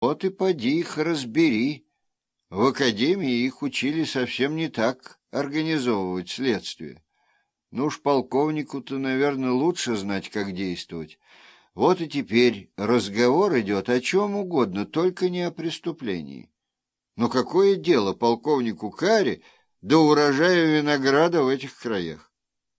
Вот и поди их разбери. В академии их учили совсем не так организовывать следствие. Ну уж полковнику-то, наверное, лучше знать, как действовать. Вот и теперь разговор идет о чем угодно, только не о преступлении. Но какое дело полковнику Каре до урожая винограда в этих краях?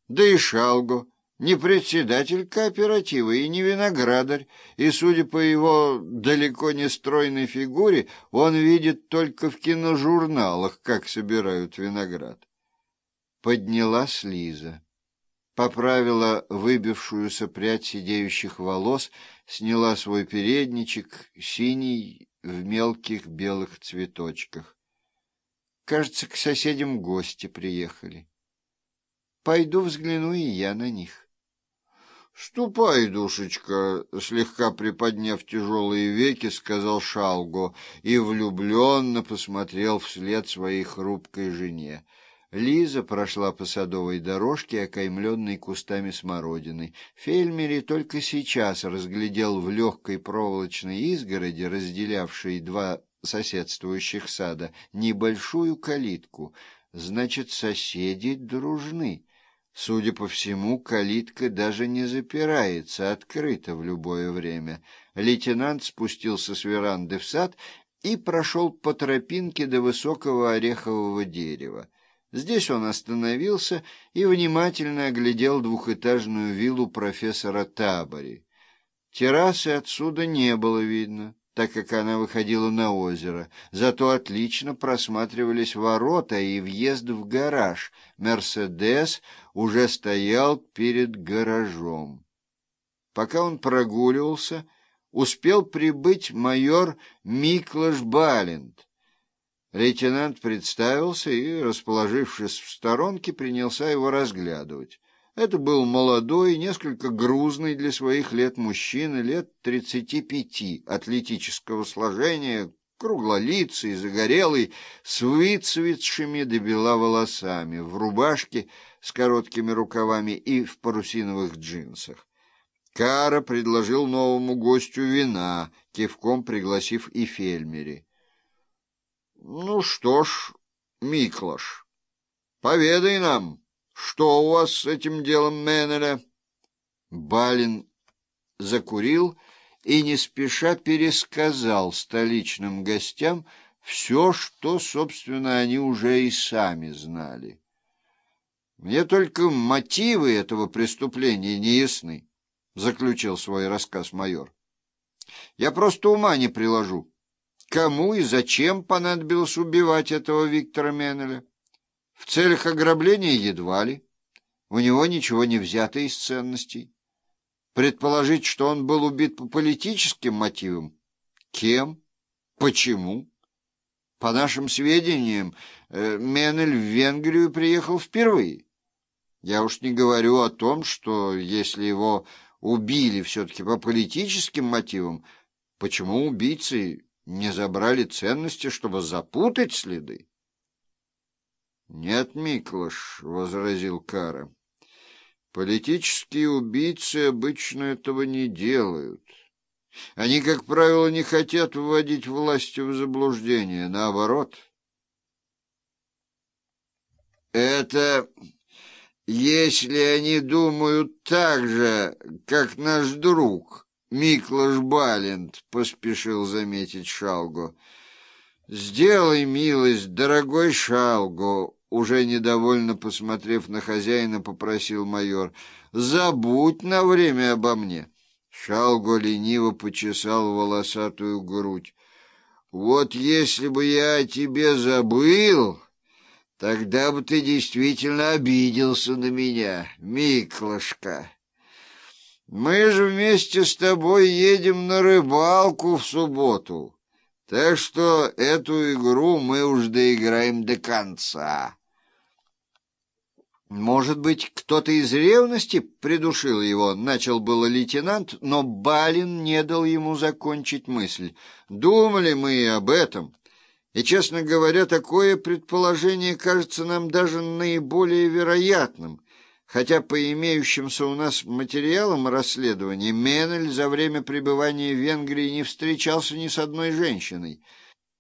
Да и Шалго не председатель кооператива и не виноградарь, и, судя по его далеко не стройной фигуре, он видит только в киножурналах, как собирают виноград. Поднялась Лиза, поправила выбившуюся прядь сидеющих волос, сняла свой передничек, синий, в мелких белых цветочках. Кажется, к соседям гости приехали. Пойду взгляну и я на них. — Ступай, душечка, — слегка приподняв тяжелые веки, сказал Шалго и влюбленно посмотрел вслед своей хрупкой жене. Лиза прошла по садовой дорожке, окаймленной кустами смородины. Фельмери только сейчас разглядел в легкой проволочной изгороди, разделявшей два соседствующих сада, небольшую калитку. Значит, соседи дружны. Судя по всему, калитка даже не запирается, открыта в любое время. Лейтенант спустился с веранды в сад и прошел по тропинке до высокого орехового дерева. Здесь он остановился и внимательно оглядел двухэтажную виллу профессора Табори. Террасы отсюда не было видно так как она выходила на озеро. Зато отлично просматривались ворота и въезд в гараж. «Мерседес» уже стоял перед гаражом. Пока он прогуливался, успел прибыть майор Миклаш Балент. Лейтенант представился и, расположившись в сторонке, принялся его разглядывать. Это был молодой, несколько грузный для своих лет мужчина, лет тридцати пяти, атлетического сложения, круглолицый, загорелый, с выцветшими до бела волосами, в рубашке с короткими рукавами и в парусиновых джинсах. Кара предложил новому гостю вина, кивком пригласив и Фельмери. — Ну что ж, Миклаш, поведай нам, что у вас с этим делом, Меннеля? Балин закурил и не спеша пересказал столичным гостям все, что, собственно, они уже и сами знали. «Мне только мотивы этого преступления не ясны», — заключил свой рассказ майор. «Я просто ума не приложу. Кому и зачем понадобилось убивать этого Виктора Меннеля?» В целях ограбления едва ли. У него ничего не взято из ценностей. Предположить, что он был убит по политическим мотивам? Кем? Почему? По нашим сведениям, э, Менель в Венгрию приехал впервые. Я уж не говорю о том, что если его убили все-таки по политическим мотивам, почему убийцы не забрали ценности, чтобы запутать следы? «Нет, Миклаш», — возразил Кара, — «политические убийцы обычно этого не делают. Они, как правило, не хотят вводить власть в заблуждение, наоборот». «Это если они думают так же, как наш друг Миклаш Балент», — поспешил заметить Шалго. «Сделай милость, дорогой Шалго», уже недовольно посмотрев на хозяина, попросил майор. «Забудь на время обо мне!» Шалго лениво почесал волосатую грудь. «Вот если бы я о тебе забыл, тогда бы ты действительно обиделся на меня, Миклашка. Мы же вместе с тобой едем на рыбалку в субботу, так что эту игру мы уж доиграем до конца». Может быть, кто-то из ревности придушил его, начал было лейтенант, но Балин не дал ему закончить мысль. Думали мы и об этом. И, честно говоря, такое предположение кажется нам даже наиболее вероятным, хотя по имеющимся у нас материалам расследования Менель за время пребывания в Венгрии не встречался ни с одной женщиной.